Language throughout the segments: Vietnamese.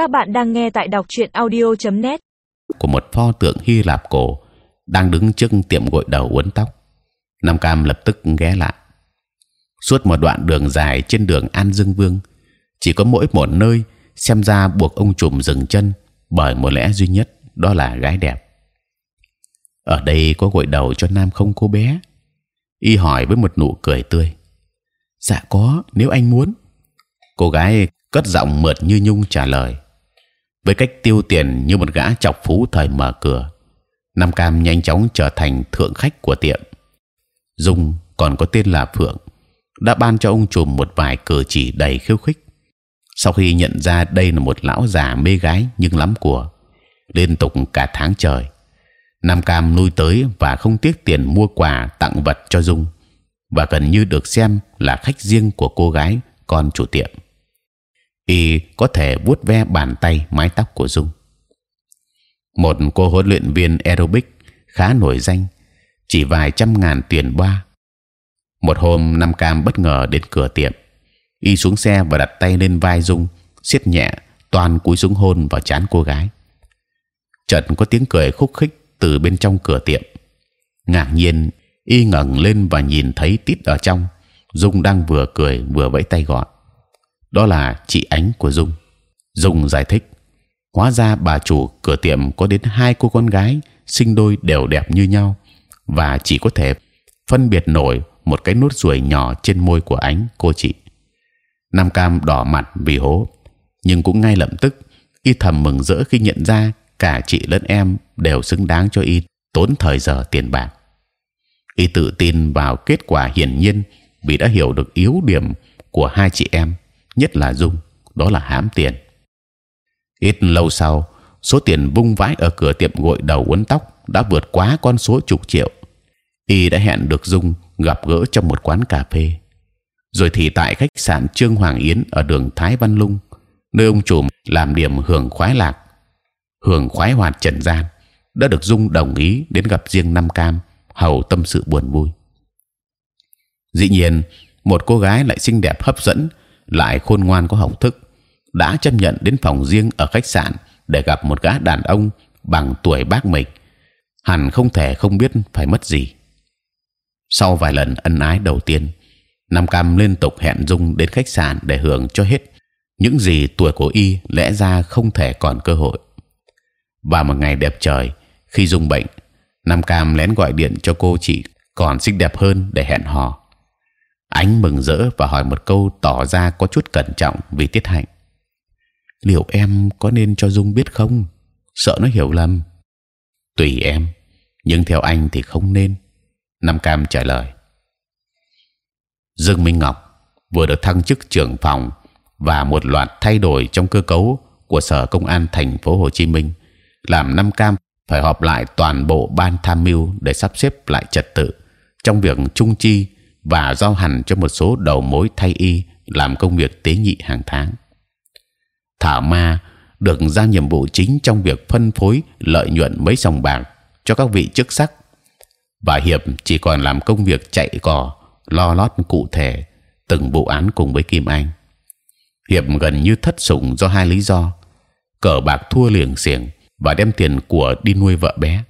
Các bạn đang nghe tại đọc truyện audio.net. của một pho tượng Hy Lạp cổ đang đứng trước tiệm gội đầu uốn tóc. Nam Cam lập tức ghé lại. Suốt một đoạn đường dài trên đường An Dương Vương, chỉ có mỗi một nơi xem ra buộc ông trùm dừng chân bởi một lẽ duy nhất đó là gái đẹp. Ở đây có gội đầu cho nam không cô bé? Y hỏi với một nụ cười tươi. Dạ có, nếu anh muốn. Cô gái cất giọng mượt như nhung trả lời. Với cách tiêu tiền như một gã chọc phú thời mở cửa, Nam Cam nhanh chóng trở thành thượng khách của tiệm. Dung còn có tên là Phượng đã ban cho ông trùm một vài cử chỉ đầy khiêu khích. Sau khi nhận ra đây là một lão già mê gái nhưng lắm của, liên tục cả tháng trời, Nam Cam nuôi tới và không tiếc tiền mua quà tặng vật cho Dung và gần như được xem là khách riêng của cô gái con chủ tiệm. Y có thể vuốt ve bàn tay mái tóc của Dung. Một cô huấn luyện viên aerobic khá nổi danh, chỉ vài trăm ngàn tiền ba. Một hôm Nam Cam bất ngờ đến cửa tiệm, y xuống xe và đặt tay lên vai Dung, siết nhẹ, toàn cúi xuống hôn vào chán cô gái. Chợt có tiếng cười khúc khích từ bên trong cửa tiệm. Ngạc nhiên, y ngẩng lên và nhìn thấy tít ở trong. Dung đang vừa cười vừa vẫy tay gọi. Đó là chị Ánh của Dung. Dung giải thích. Hóa ra bà chủ cửa tiệm có đến hai cô con gái sinh đôi đều đẹp như nhau và chỉ có thể phân biệt nổi một cái nốt ruồi nhỏ trên môi của Ánh cô chị. Nam Cam đỏ mặt vì hố, nhưng cũng ngay lập tức y thầm mừng rỡ khi nhận ra cả chị lẫn em đều xứng đáng cho y tốn thời giờ tiền bạc. Y tự tin vào kết quả hiển nhiên vì đã hiểu được yếu điểm của hai chị em, nhất là Dung, đó là hám tiền. Ít lâu sau, số tiền vung vãi ở cửa tiệm gội đầu uốn tóc đã vượt quá con số chục triệu. Y đã hẹn được Dung gặp gỡ trong một quán cà phê. Rồi thì tại khách sạn Trương Hoàng Yến ở đường Thái Văn Lung, nơi ông chủ làm điểm hưởng khoái lạc, hưởng khoái hoạt trần gian, đã được Dung đồng ý đến gặp riêng Nam Cam hầu tâm sự buồn vui. Dĩ nhiên, một cô gái lại xinh đẹp hấp dẫn, lại khôn ngoan có học thức, đã chấp nhận đến phòng riêng ở khách sạn để gặp một gã đàn ông bằng tuổi bác mình, hẳn không thể không biết phải mất gì. Sau vài lần ân ái đầu tiên, Nam Cam liên tục hẹn Dung đến khách sạn để hưởng cho hết những gì tuổi của y lẽ ra không thể còn cơ hội. Và một ngày đẹp trời, khi Dung bệnh, Nam Cam lén gọi điện cho cô chị còn xinh đẹp hơn để hẹn hò. Ánh mừng rỡ và hỏi một câu tỏ ra có chút cẩn trọng vì tiết hạnh. Liệu em có nên cho Dung biết không? Sợ nó hiểu lầm. Tùy em, nhưng theo anh thì không nên. Nam Cam trả lời. Dương Minh Ngọc vừa được thăng chức trưởng phòng và một loạt thay đổi trong cơ cấu của sở công an thành phố Hồ Chí Minh làm Nam Cam phải họp lại toàn bộ ban tham mưu để sắp xếp lại trật tự trong việc trung chi và giao hẳn cho một số đầu mối thay y làm công việc tế nhị hàng tháng. Thảo Ma được giao nhiệm vụ chính trong việc phân phối, lợi nhuận mấy sòng bạc cho các vị chức sắc và hiệp chỉ còn làm công việc chạy cò, lo lót cụ thể từng vụ án cùng với Kim Anh. Hiệp gần như thất sủng do hai lý do: cờ bạc thua liềng xiềng và đem tiền của đi nuôi vợ bé.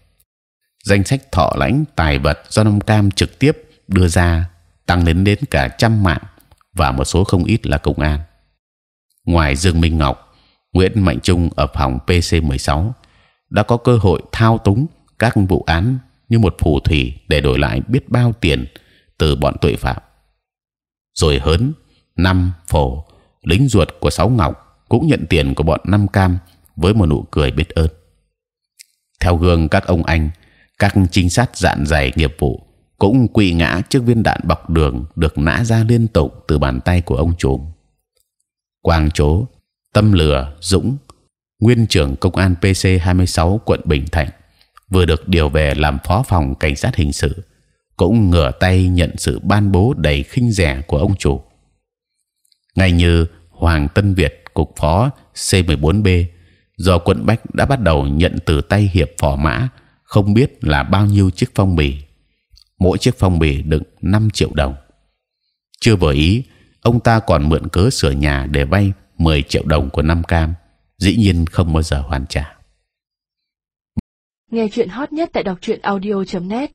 Danh sách thọ lãnh, tài vật do Nam Cam trực tiếp đưa ra tăng đến đến cả trăm mạng và một số không ít là công an. Ngoài Dương Minh Ngọc, Nguyễn Mạnh Trung ở phòng PC 16 đã có cơ hội thao túng các vụ án như một phù thủy để đổi lại biết bao tiền từ bọn tội phạm. Rồi hớn năm phổ lính ruột của sáu ngọc cũng nhận tiền của bọn năm cam với một nụ cười biết ơn. Theo gương các ông anh, các trinh sát dạn dày nghiệp vụ cũng quỳ ngã trước viên đạn bọc đường được nã ra liên tục từ bàn tay của ông trùm. Quang Chố, Tâm Lừa, Dũng, nguyên trưởng công an PC 26 quận Bình Thạnh vừa được điều về làm phó phòng cảnh sát hình sự, cũng ngửa tay nhận sự ban bố đầy khinh rẻ của ông chủ. Ngay như Hoàng Tân Việt, cục phó C14B, do quận Bách đã bắt đầu nhận từ tay hiệp phò mã, không biết là bao nhiêu chiếc phong bì. Mỗi chiếc phong bì đựng 5 triệu đồng. Chưa vừa ý, ông ta còn mượn cớ sửa nhà để vay 10 triệu đồng của Nam Cam dĩ nhiên không bao giờ hoàn trả Nghe chuyện hot nhất tại đọc truyện audio.net